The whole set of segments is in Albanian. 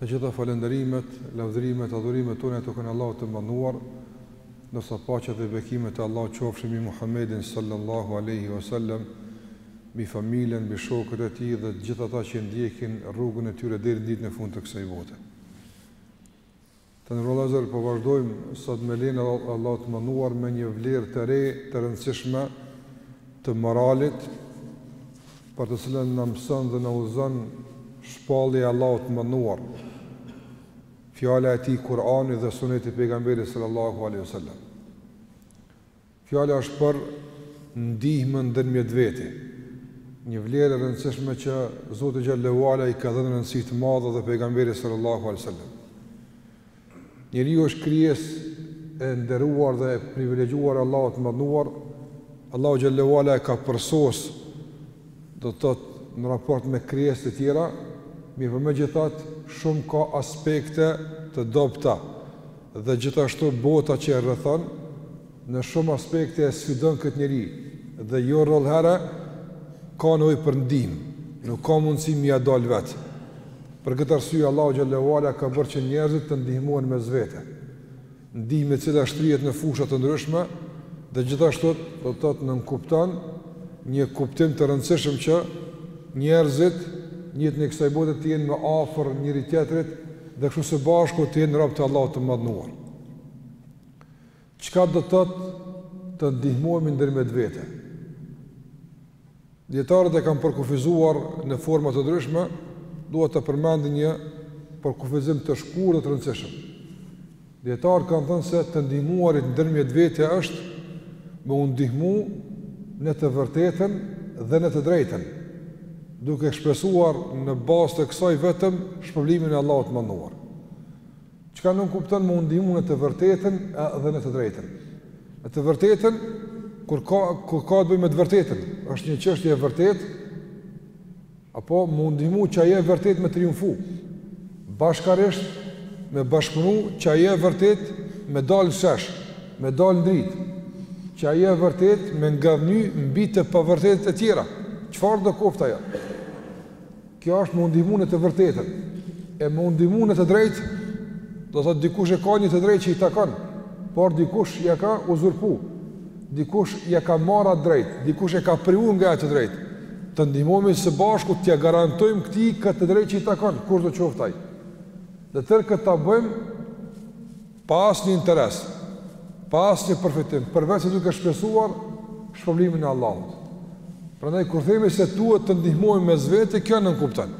Të gjitha falënderimet, lavdërimet, adhurimet tona i takojnë Allahut të Madhnuar, ndërsa paqja dhe bekimet e Allahut qofshin mbi Muhammedin sallallahu alaihi wasallam, mbi familjen, mbi shokët e tij dhe të gjithë ata që ndjekin rrugën e tyre deri në ditën e fundit të kësaj bote. Të nderuar vëllezër, po vazhdojmë sot me lejen e Allahut të Madhnuar me një vlerë të re të rëndësishme të moralit, për të cilën na mëson dhe na udhëzon shpallja e Allahut të Madhnuar, fjala e Tij Kur'ani dhe Suneti i Pejgamberit sallallahu alaihi wasallam. Fjala është për ndihmën ndërmjet veti, një vlerë e rëndësishme që Zoti xhelle ue ala i ka dhënë rëndësi të madhe dhe pejgamberi sallallahu alaihi wasallam. Njeriu është krijesë e nderuar dhe e privilegjuar e Allahut të Madhnuar. Allahu xhelle ue ala e ka përsos do të thotë në raport me krijesat e tjera, mirëpo megjithatë shumë ka aspekte të dobëta Dhe gjithashtu bota që e rrethon, në shumë aspekte e sfidon këtë njeri, dhe jo rrallë herë, ka nevojë për ndihmë, nuk ka mundësi me ia dalë vetë. Për këtë arsye, Allahu xhelle ue ala ka bërë që njerëzit të ndihmohen mes vete, ndihmë e cila shtrihet në fusha të ndryshme, dhe gjithashtu, do të thotë, nënkupton një kuptim të rëndësishëm që njerëzit në jetën e kësaj bote të jenë më afër njëri-tjetrit, dhe kështu së bashku të jenë rob të Allahut të Madhnuar. Çka do të thotë të ndihmohemi ndërmjet vete? Dietarët e kanë përkufizuar në forma të ndryshme, dua të përmend një përkufizim të shkurtër dhe të rëndësishëm. Dietarët kanë thënë se të ndihmuarit ndërmjet vetes është me u ndihmu në të vërtetën dhe në të drejtën, duke shpresuar në bazë të kësaj vetëm shpërblimin e Allahut të Madhnuar. Çka nënkupton me u ndihmu në të vërtetën dhe në të drejtën? Në të vërtetën kur ka kur ka të bëjë me të vërtetën, është një çështje e vërtetë Apo me u ndihmu që ajo e vërtetë me triumfu, bashkërisht me bashkëpunu që ajo e vërtetë me dalë në shesh, me dalë në dritë, që ajo e vërtetë me ngadhëny mbi të pavërtetat e tjera, çfarëdo koftë ajo? Kjo është me u ndihmu në të vërtetën, e me u ndihmu në të drejtë, do thotë dikush e ka një të drejtë që i takon, por dikush ia ka uzurpu, dikush ia ka marrë atë drejtë, dikush e ka privu nga ajo drejtë, të ndihmomi së bashku t'ia garantojmë këtij këtë të drejtë që i takon, kushdo qoftë ai. Dhe tërë këtë ta bëjmë pa asnjë interes, pa asnjë përfitim, përveç se duke shpresuar shpërblimin e Allahut. Prandaj, kur themi se duhet të ndihmojmë mes vete, kjo nënkupton.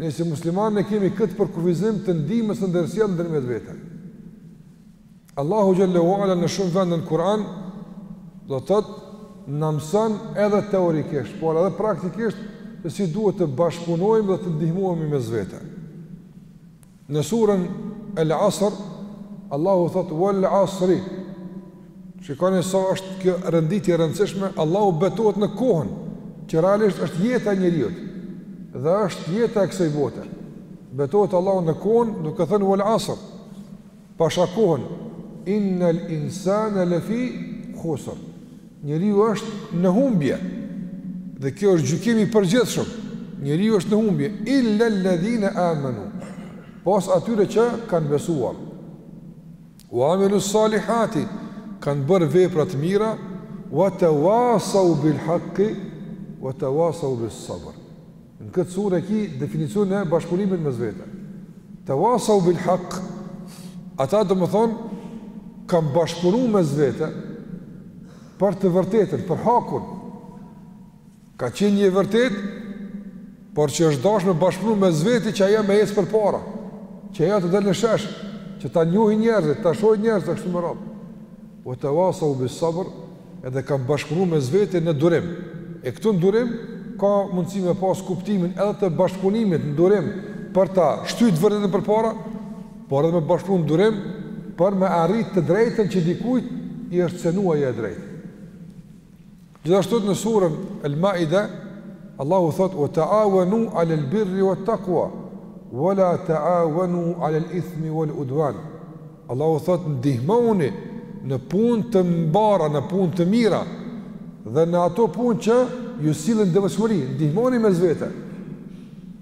Ne si muslimanë e kemi këtë përkufizim të ndihmës së ndërsjellë ndërmjet vete. Allahu xhel-le ue ala në shumë vende në Kur'an do të thotë na mëson edhe teorikisht, por edhe praktikisht se si duhet të bashkëpunojmë dhe të ndihmohemi mes vete. Në surën Al-Asr Allahu thotë wal asri. Shikoni sa është kjo renditje e rëndësishme, Allahu betohet në kohën që realisht është jeta e njeriut dhe është jeta e kësaj bote. Betohet Allahu në kohën duke thënë wal asr. Pasha kohën, Innel insane lefi khusër, njeriu është në humbje, dhe kjo është gjykimi i përgjithshëm, njeriu është në humbje, illa ledhine amenu, pos atyre që kanë besuar, u amilu salihati, kanë bërë vepra të mira, u te wasau bil haki, u te wasau bil sabër, Në këtë sure e ki definicionin e bashkëpunimit mes vete. Tawasau bil haq. Ata domethënë kanë bashkëpunu mes vete për të vërtetën, për hakun. Ka qenë një e vërtetë, por që është dashtë me bashkëpunu mes veti që ajo me ecë përpara, që ajo të delë në shesh, që ta njohin njerëzit, ta shohin njerëzit, e kështu me radhë. Ue tevasau bis-sabër edhe kanë bashkëpunu mes vete në durim. E këtu në durim, ka mundësi me pas kuptimin edhe të bashkëpunimit në durim për ta shty të vërtetën përpara, por edhe me bashkëpunu në durim për me arrit të drejtën që dikujt i është cenu ajo e drejtë. Gjithashtu në surën Al-Maida, Allahu thotë: "Wa ta'awanu 'ala al-birri wat-taqwa, wa la ta'awanu 'ala al-ithmi wal-'udwan." Allahu thotë: "Ndihmoni në punë të mbara, në punë të mira dhe në ato punë që ju sjellin devotshmëri, ndihmoni mes vete."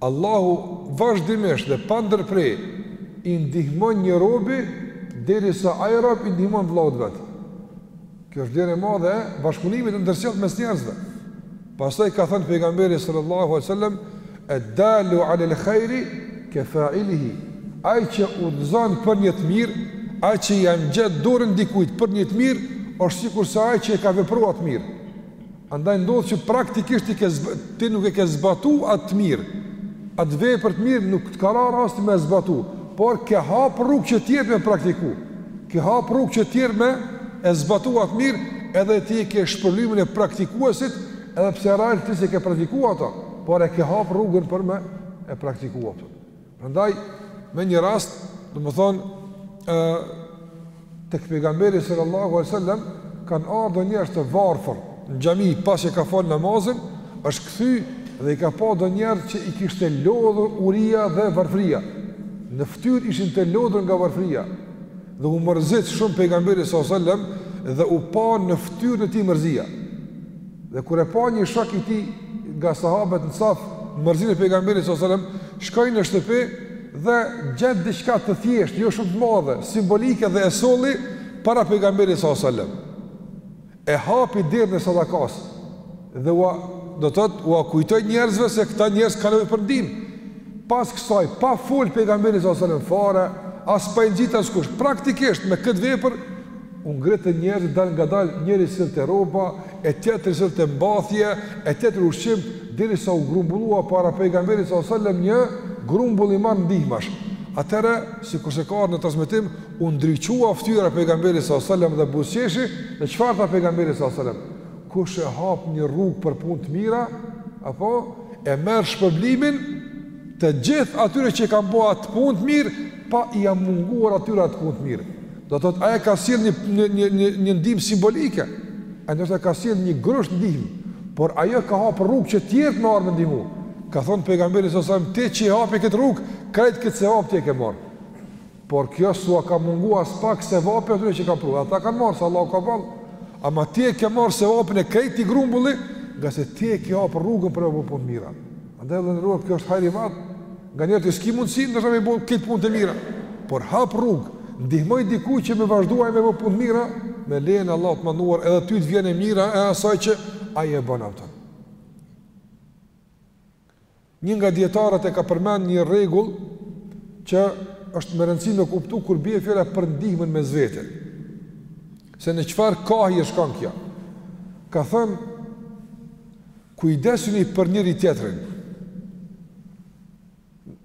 Allahu vazhdimisht dhe pa ndërpre i ndihmon një robi derisa ai rob i ndihmon vëllaut vet. Kjo është vlerë e madhe e bashkëpunimit të ndërsjellë mes njerëzve. Pastaj ka thënë pejgamberi sallallahu alajhi wasallam, "Ad-dalu 'ala al-khairi ka fa'ilihi." Ai që udhëzon për një të mirë, ai që ia ngjat dorën dikujt për një të mirë, është sikurse ai që e ka vepru atë të mirë. Andaj ndodh që praktikisht ti e ke zb, ti nuk e ke zbatu atë të mirë, atë vepër të mirë nuk të ka ra rasti me e zbatu, por ke hapë rrugë që tjerët me e praktiku, ke hapë rrugë që tjerët me e zbatu atë të mirë, edhe ti e ke shpërblimin e praktikuesit, edhe pse realisht ti s'e ke praktiku ato, por e ke hapë rrugën për me e praktiku ato. Prandaj në një rast, domethonë, ë tek pejgamberi sallallahu alaihi wasallam kanë ardh do njerëz të varfër në xhami pas që ka fal namazin, është kthy dhe i ka pa do njerëz që i kishte lodhur uria dhe varfëria. Në fytyrë ishin të lodhur nga varfëria. Dhe u mërzit shumë pejgamberi sallallahu alaihi wasallam dhe u pa në fytyrën e tij mërzia. Dhe kur e pa një shok i tij nga sahabët ensar, mërzinë e pejgamberit sallallahu alajhi wasallam, shkoi në shtëpi dhe gjeti diçka të thjeshtë, jo shumë të madhe, simbolike dhe e solli para pejgamberit sallallahu alajhi wasallam. E hapi derën e sadakas dhe ua do të thotë ua kujtoi njerëzve se këta njerëz kanë nevojë për ndihmë. Pas kësaj pa fol pejgamberi sallallahu alajhi wasallam fare, as pa e nxit askush, praktikisht me këtë vepër U ngritën njerëzit dalëngadalë, njëri sillte rroba, e tjetri sillte mbathje, e tjetri ushqim, derisa u grumbullua para Pejgamberit sallallahu alejhi ve sellem një grumbull i madh ndihmash. Atëherë, sikurse ka ardhur në transmetim, u ndriçua fytyra e Pejgamberit sallallahu alejhi ve sellem dhe buzëqeshi, dhe çfarë tha Pejgamberi sallallahu alejhi ve sellem? Kush e hap një rrugë për punë të mira, apo e merr shpërblimin të gjithë atyre që e kanë bo atë punë të mirë, pa ia munguar atyre atë punë të mirë. Do të thotë, ai e ka sjellë një, një, një, një, një ndihmë simbolike, a ndoshta ka sjellë një grusht ndihmë, por ajo ka hapë rrugë që tjerët me ardh me ndihmu. Ka thonë pejgamberi sallallahu alejhi ve sellem, ti që e hape këtë rrugë, krejt këtë sevap ti e ke marrë. Por kjo s'ua ka mungu aspak sevapin e atyre që kanë pru, edhe ata kanë marrë, se Allahu ka boll. Ama ti e ke marrë sevapin e krejt atij grumbulli, ngase ti e ke hapë rrugën për me bo punë të mira. Andaj, të nderuar, kjo është hajr i madh, Nganjëherë ti s'ki mundësi ndoshta me bo këto punë të mira, por hap rrugë, ndihmoj dikë që me vazhdu ai me bo punë të mira, me lejen e Allahut të madhëruar edhe ty të vjen e mira e asaj që ai e bën atë. Një nga dijetarët e ka përmend një rregull që është me rëndësi me kuptu kur bie fjala për ndihmën mes vete. Se në çfarë kahje shkon kjo. Ka thënë, Kujdesuni për njëri tjetrin.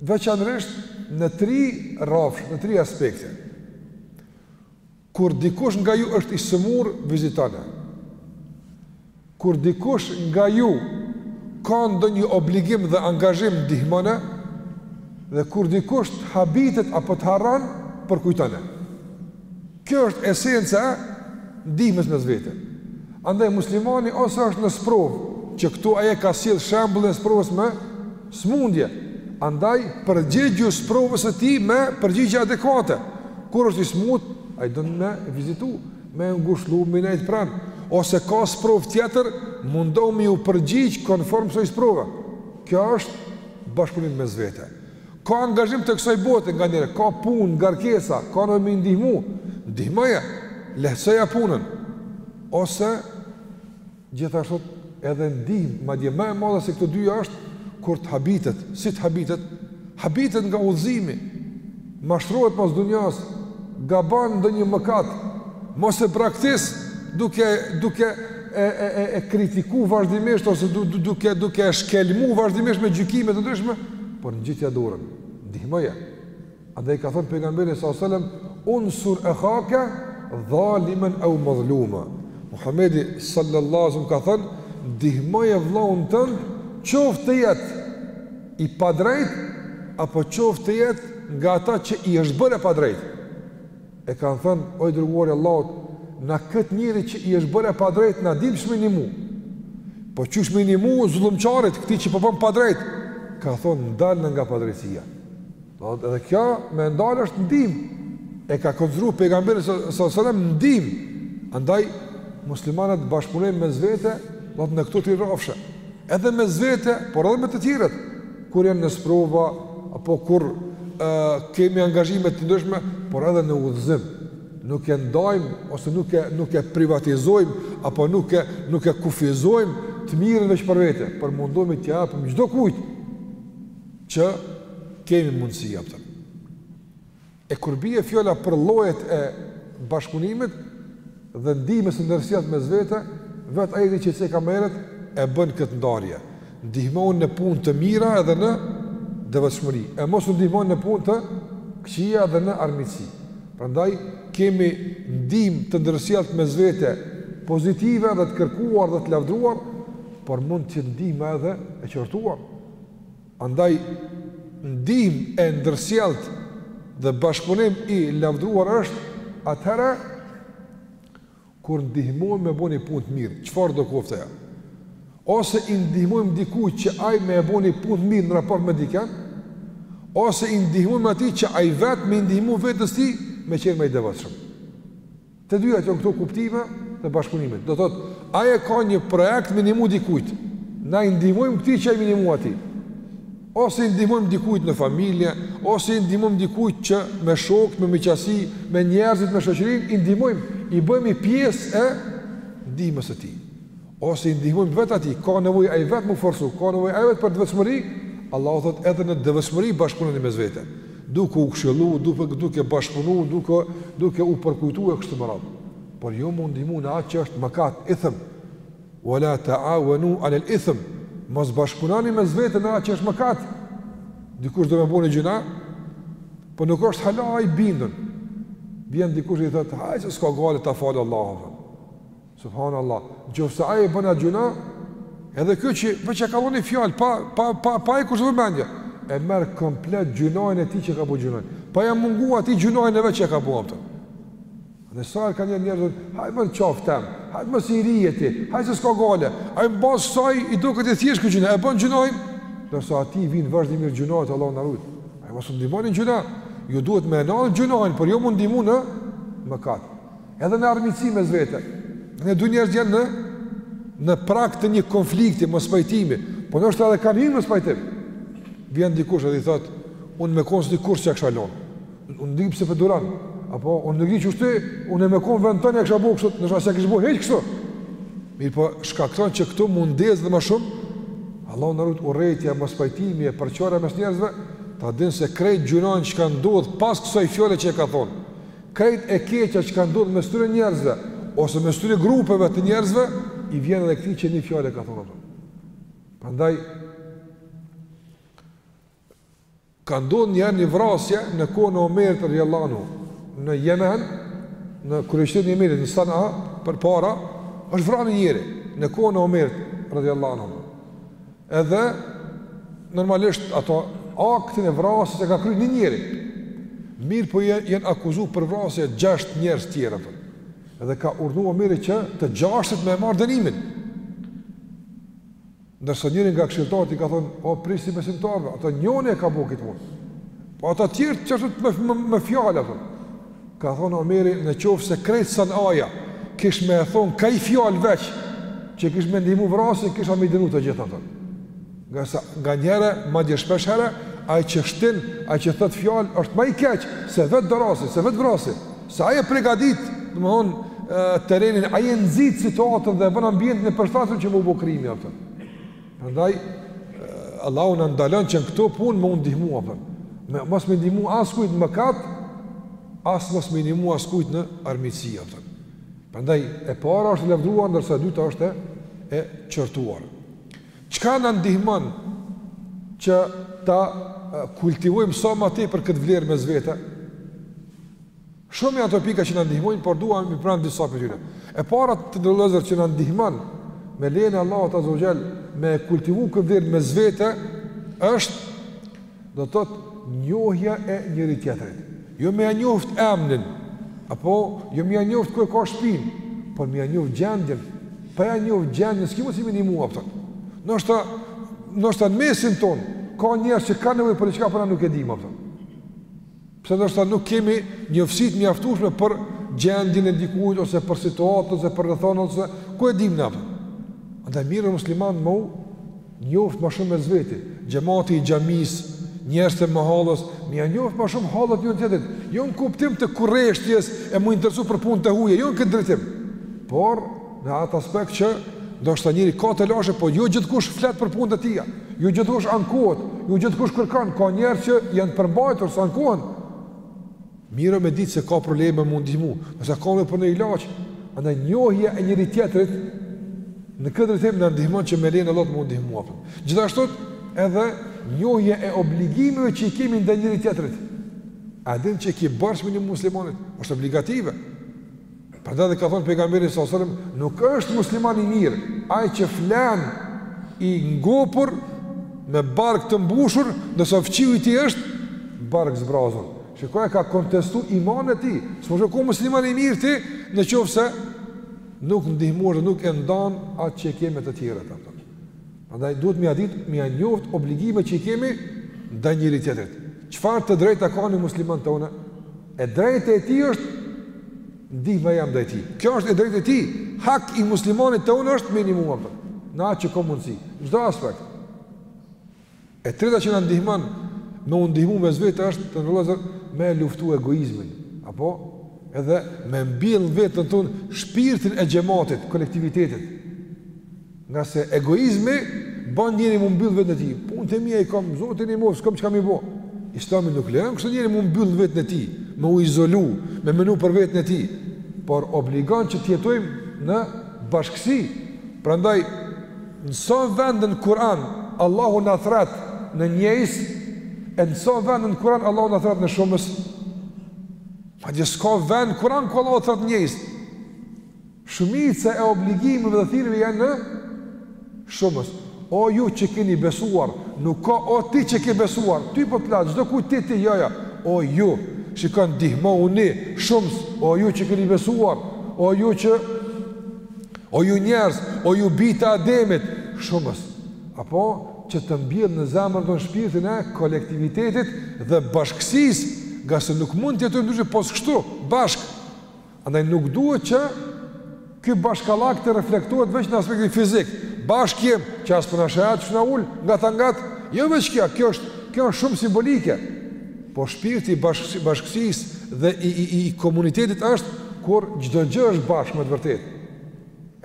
Veçanërisht në tri rrafshe, në tri aspekte. Kur dikush nga ju është i sëmurë, vizitone. Kur dikush nga ju ka ndonjë obligim dhe angazhim, ndihmone. Dhe kur dikush habitet apo të harron, përkujtone. Kjo është esenca e ndihmës mes vete. Andaj muslimani ose është në sprovë, që këtu ai e ka sjellë shembullin e sprovës me sëmundje. Andaj përgjigju sprovës së tij me përgjigje adekuate. Kur është i smut, ai don me vizitu, me ngushëllu, me nejt pran ose ka sprovë tjetër, mundohu me iu përgjigj konform kësaj sprove. Kjo është bashkëpunim mes vete. Ka angazhim të kësaj bote nganjëherë, ka punë, ngarkesa, ka nevojë me i ndihmu, ndihmoje, lehtësoja punën ose gjithashtu edhe ndihmë, madje më e madhe se këto dy është kur të habitet, si të habitet, habitet nga udhëzimi, mashtrohet pas dunjas, gabon ndonjë mëkat, mos e braktis duke duke e e e e kritiku vazhdimisht ose du, du, duke duke e shkelmu vazhdimisht me gjykime të ndryshme, por ngjitja dorën, ndihmoje. Andaj ka thënë pejgamberi sallallahu alajhi wasallam, "Unsur ehake dhalimen eu medhluma." Muhamedi sallallahu alajhi wasallam ka thënë, "Ndihmoje vëllaun tënd, qoftë të jetë i padrejt apo qoftë të jetë nga ata që i është bërë e padrejt." E kanë thënë, o i dërguari i Allahut, na këtë njeri që i është bërë e padrejtë, na dimë qysh me i nimu. Po qysh me i nimu zullumqarit, këti që po bën padrejtë, ka thonë, ndalne nga padrejtësia. Dhe, dhe kjo me ndalë është ndim, e ka konsideru pejgamberi alejhi selam ndim. Andaj, muslimanët bashkëpunojnë mes vete, dhe në këto tri rrafshe. Edhe mes vete, por edhe me të tjerët. Kur janë në sprova, apo kur kemi angazhime të ndryshme, por edhe në udhëzim, nuk e ndajmë, ose nuk e, nuk e privatizojmë, apo nuk e, nuk e kufizojmë të mirën veç për vete, por mundohemi t'ia japim çdokujt që kemi mundësi me ia dhënë. E kur bie fjala për llojet e bashkëpunimit dhe ndihmës së ndërsjelltë mes vete, vetë ajeti që e cekëm më herët e bën këtë ndarje, Ndihmoni në punë të mira edhe në devotshmëri, e mos u ndihmoni në punë të këqija dhe në armiqësi. Prandaj kemi ndihmë të ndërsjelltë mes vete pozitive dhe të kërkuar dhe të lavdruar, por mund të jetë ndihma edhe e qortuar. Andaj, ndihmë e ndërsjelltë dhe bashkëpunim i lavdëruar është atëherë kur ndihmojmë me bë një punë të mirë, çfarëdo qoftë ajo. Ose i ndihmojmë dikujt që ai me e bë një punë të mirë në raport me dikënd, ose i ndihmojmë atij që ai vetë me i ndihmu vetes tij me qenë më i devotshëm. Të dyja janë këto kuptime të bashkëpunimit. Do thotë, ai e ka një projekt me i ndihmu dikujt. Na i ndihmojmë këtij që ai me i ndihmu atij. Ose i ndihmojmë dikujt në familje, ose i ndihmojmë dikujt që me shokët, me miqësi, me njerëzit, me shoqërinë i ndihmojmë, i bëhemi pjesë e ndihmës së tij. ose i ndihmojmë vetë atij, ka nevojë ai vetë me u forcu, ka nevojë ai vetë për devotshmëri, Allahu thotë edhe në devotshmëri bashkëpunoni mes vete, duke u këshillu, duke duke bashkëpunu, duke duke u përkujtu e kështu me radhë. Por jo me u ndihmu në atë që është mëkat, ithm. Wala ta'awanu 'ala al-ithm. Mos bashkëpunoni mes vete në atë që është mëkat. Dikush do me bo gjynah, po nuk është hala i bindun. Vjen dikush i thotë, "Hajde, s'ka gajle ta falë Allahu." Subhanallah, qoftëse ai e bën atë gjynah, edhe ky që veç e ka thënë një fjalë pa pa pa pa i kushtu vëmendje, e merr komplet gjynahin e tij që ka bo gjynahin. Pa ia mungu atij gjynahin e vet që ka bo atë. Dhe sa ka njerëz, haj më çoftë, haj më si rije ti, haj se s'ka gajle. Ai mbas saj i duket i thjeshtë ky gjynah, e bën gjynahin. Ndërsa atij i vijnë vazhdimisht gjynahet Allahu na ruajt. Ai mos u ndihmoni n'gjynah. Ju duhet me e ndal gjynahin, por jo me u ndihmu në mëkat. edhe në armiqësi mes vete. E dy njerëz janë në në prag të një konflikti, mospajtimi, po ndoshta edhe kanë hi n'mospajtim. Vjen dikush dhe i thotë, unë me kon si ti kurrë s'e kisha lonë. Unë nuk di pse po duron. Apo unë nuk di qysh ti, unë me kon n'vend tond kisha bo kështu, ndoshta as s'e kish bo hiç kështu. Mirëpo shkakton që këtu me u ndez dhe më shumë Allahu na ruajt urrejtja mospajtimi e përçarja mes njerëzve, ta din se krejt gjynah që ka ndodhur pas kësaj fjale që e ka thonë. Krejt e keqja që ka ndodhur mes këtyre njerëzve ose mes këtyre grupeve të njerëzve i vjen edhe këtij që një fjalë e ka thonë atë. Prandaj ka ndodhur një herë një vrasje në kohën e Omerit radhiyallahu anhu në Jemen, në kryeqytetin e Jemenit në Sana'a, përpara është vrarë një njeri në kohën e Omerit radhiyallahu anhu. Edhe normalisht ato aktin e vrasjes e ka kryer një njeri. Mirëpo janë akuzu për vrasje gjashtë njerëz tjerë ato. Edhe ka urdhnu Omeri që të gjashtit me e marrë dënimin. Ndërsa njëri nga këshilltarët i ka thonë, "O prijësi i besimtarëve, ato njoni e ka bo këtë punë." Po ata të tjerë qysh, veç me me, me fjalë ato. Ka thonë Omeri, në qoftë se krejt Sana'aja, kish me thonë ka një fjalë veç, që kish me ndihmu vrasin, kisha me i dënu të gjithë ata. Nga, sa, nganjëherë, madje shpeshherë, ai që shtin, ai që thotë fjalë, është ma i keq, se vetë dorasi, se vetë vrasi, se ai e pregadit, domethonë, terenin, ai e nxit situatën dhe e bën ambientin e përshtatshëm që me u bo krimi, ato Prandaj Allahu na ndalon që në këto punë me u ndihmu apo. Me mos me i ndihmu askujt në mëkat, as mos me i ndihmu askujt në armiqësi apo. Prandaj e para është e lavdëruar ndërsa e dyta është e qortuar. Çka na ndihmon që ta kultivojmë sa më tepër këtë vlerë mes vete? Shumë janë ato pika që na ndihmojnë, por dua me i përmend disa prej tyre. E para të nderuar vëllezër që na ndihmon me lejen e Allahut azze ve xhel me kultivu këtë vlerë mes vete është do të thotë njohja e njëri tjetrit. Jo me ia njoft emrin, apo jo me ia njoft ku e ka shpinë, por me ia njoft gjendjen. Pa ia njoft gjendjen, s'ke mundësi me i ndihmu apo. Ndoshta ndoshta në mesin tonë ka njerëz që kanë nevojë për diçka po na nuk e dimë apo. Pse ndoshta nuk kemi njoftësi të mjaftueshme për gjendjen e dikujt ose për situatën ose për rrethana ose ku e dimë na. Andaj mirë musliman me u njoft më shumë mes vete, xhemati i xhamisë, njerëzit e mëhallës, me ia njoft më shumë hallet njëri tjetrit. Jo në kuptim të kurreshtjes e me u interesu për punë të huaja, jo në këtë drejtim. Por Në atë aspekt që ndoshta njëri ka telashe, po jo gjithkush flet për punët e tija, jo gjithkush ankohet, jo gjithkush kërkon, ka njerëz që janë të përmbajtur, s'ankohen. Mirë o me ditë se ka probleme me i ndihmu, nëse ka me për një ilaç, andaj njohja e njëri tjetrit, në këtë drejtim na ndihmon që me lejen e Allahut me u ndihmu. Gjithashtu edhe njohja e obligimeve që i kemi ndaj njëri tjetrit, a din që i ki borxh një muslimanit, është obligative, Prandaj dhe ka thënë pejgamberi sallallahu alajhi wasallam, nuk është musliman i mirë ai që flen i ngopur me bark të mbushur, ndërsa fqiu i tij është bark zbrazur. Shiko, ia ka kontestu imanin e tij. S'mun me kon musliman i mirë ti, në qoftë se nuk ndihmosh dhe nuk e ndan atë që ke me të tjerët apo. Prandaj duhet me ia dit, me ia njoft obligimet që i kemi ndaj njëri tjetrit. Çfarë të drejtë ka një musliman te unë? E drejtë e tij është ndihma jem ndaj tij. Kjo është e drejtë e tij. Hak i muslimanit te unë është me i ndihmu apo. Në atë që kam mundsi. Çdo aspekt. E treta që na ndihmon me u ndihmu mes vete është të nderuar vëllezër me luftu egoizmin, apo edhe me mbjell në veten tonë shpirtin e xhematit, kolektivitetit. Ngase egoizmi bën njerin me u mbyll në veten e tij. Punët e mia i kam Zoti i nimoft, s'kam çka me i bo. Islami nuk lejon kështu njeri me u mbyll në veten e tij, me u izolu, me menu për veten e tij, por obligon që të jetojmë në bashkësi. Prandaj Në sa vende në Kur'an Allahu na thret në njëjës e në sa vende në Kur'an Allahu na thret në shumës? Madje s'ka vend n'Kur'an ku Allahu thret në njëjës. Shumica e obligimeve dhe thirrjeve janë në shumës. O ju që keni besuar, nuk ka o ti që keni besuar, ty po të la çdo kujt ti ti jo jo. O ju, shiko, ndihmohuni, shumës, o ju që keni besuar, o ju që o ju njerëz, o ju bijtë e Ademit, shumës, apo që të mbjellë në zemrën tonë shpirtin e kolektivitetit dhe bashkësisë, ngase nuk mund të jetojmë ndryshe, pos kështu, bashkë. Andaj nuk duhet që ky bashkallak të reflektohet veç në aspektin fizik, bashkë jemi, që asë për në shajat që na ul ngat e ngat, jo veç kjo, kjo është, kjo është shumë simbolike, Po shpirti i bashkë bashkësisë dhe i i i i komunitetit është kur çdo gjë është bashkë me të vërtetë.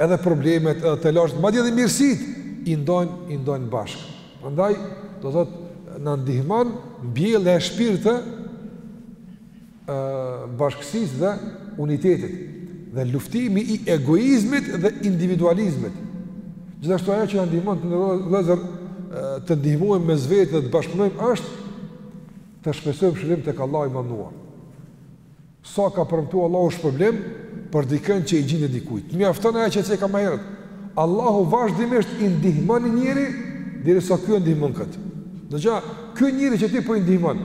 Edhe problemet, edhe telashet, madje edhe mirësitë i ndajnë i ndajnë bashkë. Prandaj do të thotë na ndihmon mbjellja e shpirtit të ë bashkësisë dhe unitetit dhe luftimi i egoizmit dhe individualizmit. Gjithashtu ajo që na ndihmon të nderuar vëllezër të ndihmojmë mes veti dhe të bashkëpunojmë është Ta shpresojmë shpërblimin tek Allahu i madhëruar. Sa ka premtu Allahu shpërblim, për dikën që i gjindet dikujt. Të mjafton ajo që e ceka ma herët. Allahu vazhdimisht i ndihmon një njeri, derisa ky ndihmon këtë. Në gja, ky njeri që ti po i ndihmon,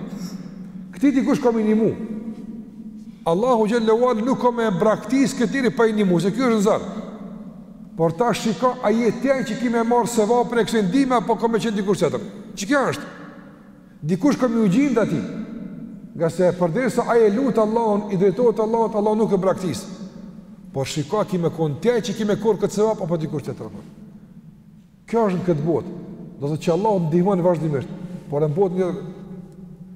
këtij dikush ka me i ndihmu. Allahu xhele ue ala nuk ka me braktis këtë njeri pa i ndihmu, se ky është në zor. Por ti shiko, a je ti që ki me marrë sevapin e kësaj ndihme, apo ka me qenë dikush tjetër. Qekjo është. Dikush ka me iu gjind atij. Ngase përderisa ai e lut Allahun, i drejtohet Allahut, Allah nuk e braktis. Por shiko a ki me kon ti që ki me korr këtë sevap apo dikush tjetër. Kjo është në këtë botë. Do të thotë që Allah ndihmon vazhdimisht, por në botë një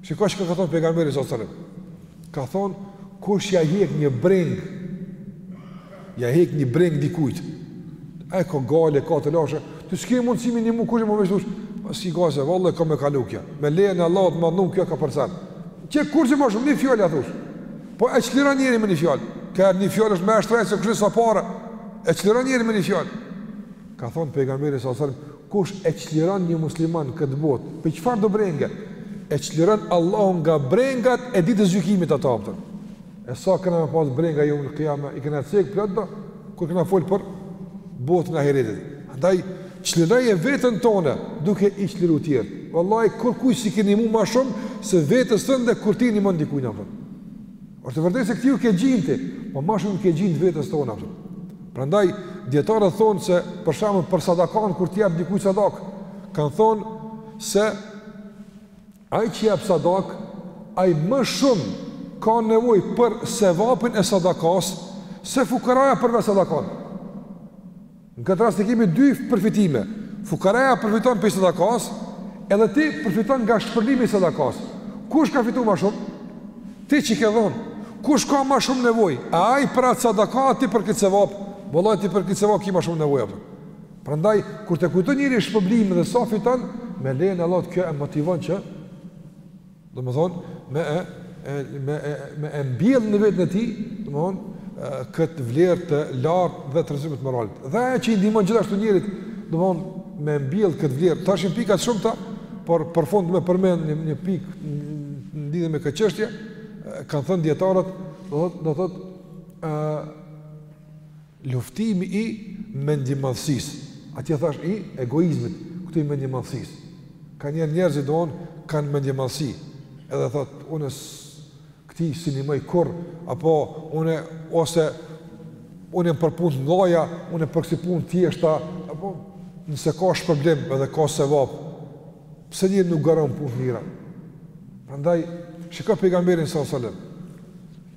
Shiko çka ka thënë pejgamberi sallallahu alajhi wasallam. Ka thënë kush ia hjek një brengë Ia hek një brengë dikujt. Ai ka gajle, ka telashe. Ti s'ke mundësi me i ndihmu kurgjë më, veç t'i thush: mos ki gajle, vallahi ka me kalu kjo. Me lejen e Allahut të madhëruar kjo ka përcen. Qe kurgjë më shumë një fjalë thosh. Po e çliron njeri me një fjalë. Ka një fjalë është më shtrejt se kushedi sa para. E çliron njeri me një fjalë. Ka thon pejgamberi sa sa kush e çliron një musliman n'këtë botë prej çfarëdo brenge, e çliron Allahu nga brengat e ditës gjykimit ata. E sa kena me pas brenga jeumul kijame, i kena cekë plot do, kur kena folë për botën e ahiretit. Andaj, çliroje veten tone, duke i çliru tjerët. Vallahi, kurkuj s'i ke nihmu ma shumë, se vetes tënde kur ti nihmon dikuj, a kupton. Osht e vërtetë se këtij iu ke gjind, po ma shumë i ke gjind vetes tone. Prandaj, dijetarët thonë se, për shembull për sadakan, kur ti jap dikuj sadak, kanë thonë se Ai që jep sadakë, ai më shumë ka nevojë për sevapin e sadakasë, se fukaraja për vetë sadakanë. Në këtë rast i kemi dy përfitime, fukaraja përfiton prej sadakasë, edhe ti përfiton nga shpërblimi i sadakasë. Kush ka fitu ma shumë? Ti që ke dhonë, kush ka ma shumë nevojë? A ai për atë sadaka, a ti për këtë sevap? Vallahi ti për këtë sevap ki ma shumë nevojë, a kupton. Prandaj kur ta kujton njeri shpërblimin dhe sa fiton, me lejen e Allahut kjo e motivon që domthon me e me e, me e mbjell në veten e tij, domthon këtë vlerë të lartë dhe të rëndësishme të moralit. Dhe ajo që i ndihmon gjithashtu njerit, domthon me mbjell këtë vlerë. Tash jan pika të shumta, por për fund me përmend një, një pikë lidhur me këtë çështje, kanë thënë dijetarët, do të thotë, do të thotë ë Luftimi i mendjemadhësisë, atje thashë i egoizmit, këtu i mendjemadhësisë. Kanjëherë njerëzit domthonë, kanë mendjemadhësi, edhe thotë, une këtij s'i nihmoj kurrë, apo une, ose une jem për punë të mdhaja, une për kësi punë t'thjeshta, apo nëse ka shpërblim edhe ka sevap, pse njeri nuk garon n' punë të mira? Prandaj, shiko pejgamberin salallahu alejhi ve selem?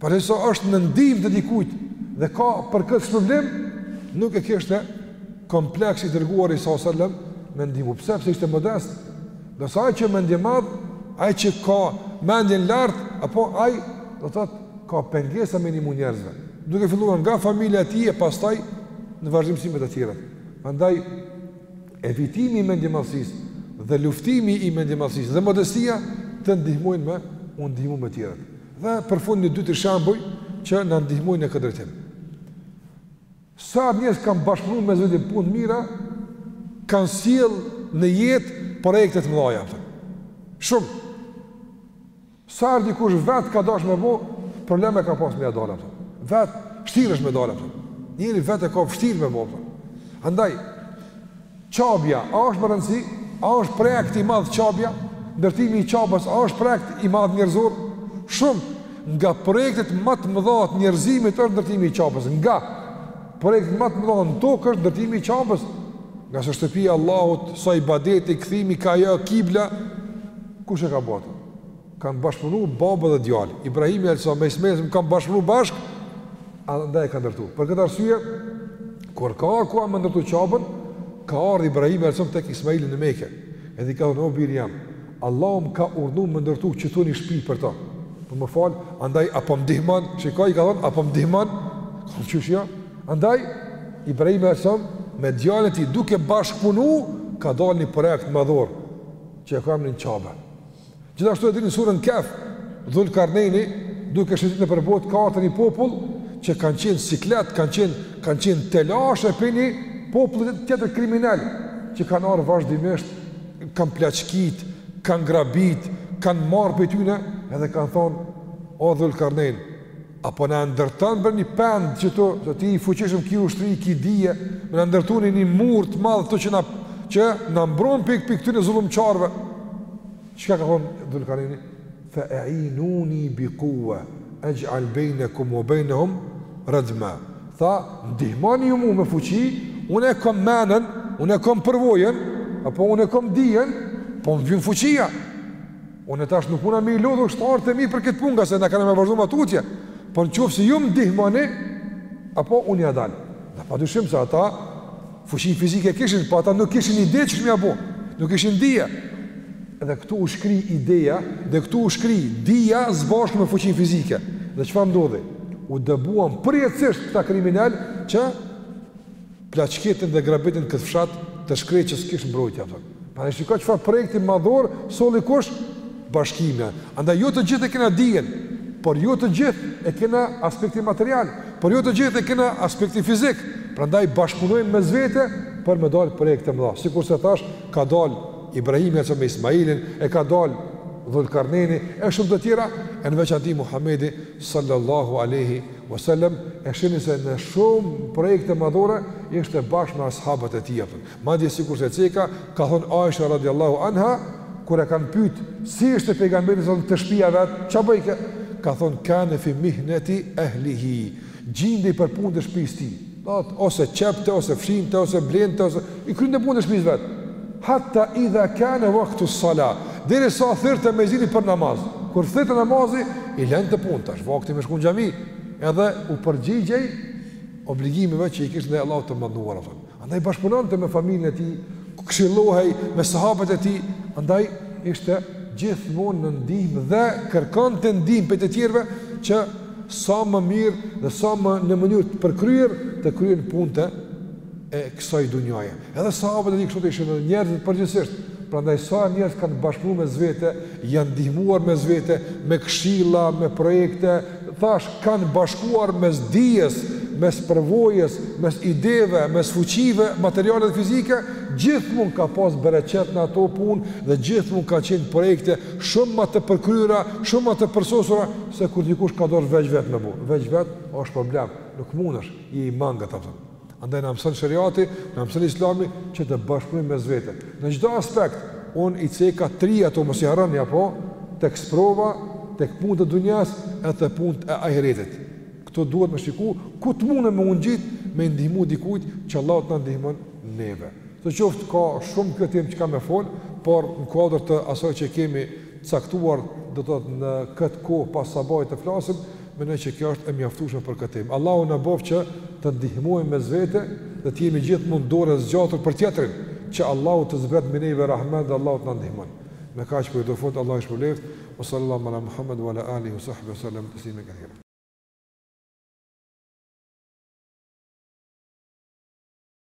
Përderisa është në ndihmë të dikujt dhe ka për këtë shpërblim, nuk e kishte kompleks i dërguari salallahu alejhi ve selem me ndihmu. Pse, pse ishte modest? Ndërsa ai që mendjemadh, ai që ka mendjen lart, apo ai, do të thotë, ka pengesa me nihmu njerëzve. Duke filluar nga familja e tij e pastaj në vazhdimësi me të tjerat. Prandaj, evitimi i mendjemadhësisë dhe luftimi i mendjemadhësisë dhe modestia të ndihmojnë me u ndihmu me tjerët. Dhe për fund një dy tre shembuj që na ndihmojnë në këtë drejtim. Sa herë njerëz kanë bashkëpunuar mes veti n'punë t'mira, kanë sjell në jetë projekte të mëdhaja, a kupton. Shumë. Sa herë dikush vet ka dashur me bo, probleme ka pas me ja dalë, a kupton. Vet vështirë është me dalë, a kupton. Njeri vet e ka vështirë me bo. Andaj Qabja, a është me rëndësi? A është projekt i madh qabja? Ndërtimi i qabës, a është projekt i madh njerëzor? Shumë nga projektet më të mëdha të njerëzimit është ndërtimi i qabës. Nga projektet më të mëdha në tokë është ndërtimi i qabës. Ngase shtëpia e Allahut, sa ibadeti, kthimi kah ajo kibla, kush e ka bo atë? Kanë bashkëpunu baba dhe djali. Ibrahimi alejhi selam, me Ismailin alejhi selam kanë bashkëpunu bashkë, andaj e kanë ndërtu. Për këtë arsye, kur ka kon me ndërtu Qabën, ka ardhë Ibrahimi alejhi selam tek Ismaili në Meke. Edhe i ka thënë, o biri jem, Allahu më ka urdhnu me ndërtu qëtu një shpi për ta. Për po më fal, andaj, a po më ndihmon, që i ka i ka thënë, a po më ndihmon, ka thënë qysh jo. Andaj, Ibrahimi alejhi selam, me djalin e tij duke bashkëpunu, ka dalë një projekt madhor, që e ka emrin Qabe. Gjithashtu e dini suren Kehf, Dhul Karnejni, duke shëtit nëpër botë ka ardhë te një popull, që kanë qenë siklet, kanë qenë, kanë qenë telashe prej një populli tjetër kriminel, që kanë ardhë vazhdimisht, kanë plaçkit, kanë grabit, kanë marrë prej tyne, edhe kanë thonë, o Dhul Karnejni, A po na e ndërton për një pendë qëtu, se ti i fuqishëm ki ushtri, ki dije, me na ndërtu një një mur të madh këtu që na, që na mbron prej prej këtyre zullumqarëve. Çka ka thonë Dhul Karnejni? Fe e inuni bi kuve, exhal bejnekum ve bejnehum redma. Tha, ndihmoni ju mu me fuqi, unë e kom menen, unë e kom përvojën, apo unë e kom dijen, po më vyn fuqia. Unë tash nuk muna me i lodhë ushtarët e mi për këtë punë, ngase na kena me vazhdu ma tutje, por në qoftë se ju më ndihmoni, apo unë ia dal. Dhe pa dyshim se ata fuqinë fizike kishin, po ata nuk kishin ide qysh me ia bo, nuk kishin dije. Dhe këtu u shkri ideja, dhe këtu u shkri dija së bashku me fuqinë fizike. Dhe çfarë ndodhi? U dëbuan përjetësisht këta kriminel që Plaçkitin dhe grabitin këtë fshat të shkretë që s'kish mbrojtje, a kupton. Prandaj shiko çfarë projekti madhor, solli kush? Bashkimi. Andaj jo të gjithë e kena dijen, por jo të gjithë e kena aspektin material, por jo të gjithë e kena aspektin fizik. Prandaj bashkëpunojmë mes vete për me dalë projekte të mëdha. Sikurse thashë, ka dalë Ibrahimi alejhi selam me Ismailin, e ka dalë Dhulkarneni, e shumë të tjera, e në veçanti Muhammedi Sallallahu alejhi wa sallam e shihni se në shumë projekte madhore ishte bashkë me ashabët e tij apo madje sikurse ceka ka thon Aisha radiallahu anha kur e kanë pyet si ishte pejgamberi jonë te shpia vet çka bëjke ka thon kane fi mihneti ehlihi gjindej për punët e shpisë së tij Thotë, ose qepte, ose fshinte, ose blente, ose... I krynte punët e shpisë vet. Hatta idha kane vaktu sala. Derisa thirrte muezini për namaz. Kur thirrte namazi, i lente punët. Tash vakti me shku në xhami. Edhe u përgjigjej obligimeve që i kishte ndaj Allahut të Madhëruar. Andaj bashkëpunonte me familjen e tij, këshillohej me sahabët e tij. Andaj ishte gjithmonë në ndihmë dhe kërkonte ndihmë prej të tjerëve që sa më mirë dhe sa më në mënyrë të përkryer të kryejnë punët e kësaj dunjaje. Edhe sahabët e tij kështu ishin edhe njerëzit përgjithësisht. Prandaj sa njerëz kanë bashkëpunuar mes vete, janë ndihmuar mes vete, me këshilla, me projekte, thash kanë bashkuar mes dijes, mes përvojës, mes ideve, mes fuqive materiale dhe fizike, gjithmonë ka pas bereqet në ato punë dhe gjithmonë ka qenë projekte shumë më të përkryera, shumë më të përsosura se kur dikush ka dashtë veç vetë me bo, veç vetë, është problem, nuk mundesh, je i mangët hapt. Andaj na mëson sheriati, na mëson islami, që të bashkëpunojmë mes vete. Në çdo aspekt, unë i ceka tri ato, mos i harroni, apo, tek sprova, tek punët e dunjas, edhe punët e ahiretit. Këto duhet me shiku, ku të mune me u ngjit, me i ndihmu dikujt, që Allahu të na ndihmon neve. Të qoftë ka shumë kjo temë që ka me folë, por në kuadër të asoj që kemi caktuar do të thotë në këtë kohë pas sabahit të flasim, mendoj që kjo është e mjaftueshme për këtë temë. Allahu na bëftë që të ndihmojmë mes vete dhe të jemi gjithmonë dorë e zgjatur për tjetrin, që Allahu të zbret mbi neve rahmet dhe Allahu të na ndihmon. Me kaq po i japë fund, Allahu ju shpërbleftë. Wa sallallahu ala Muhammed wa ala alihi wa sahbihi wa sallam taslima kathira.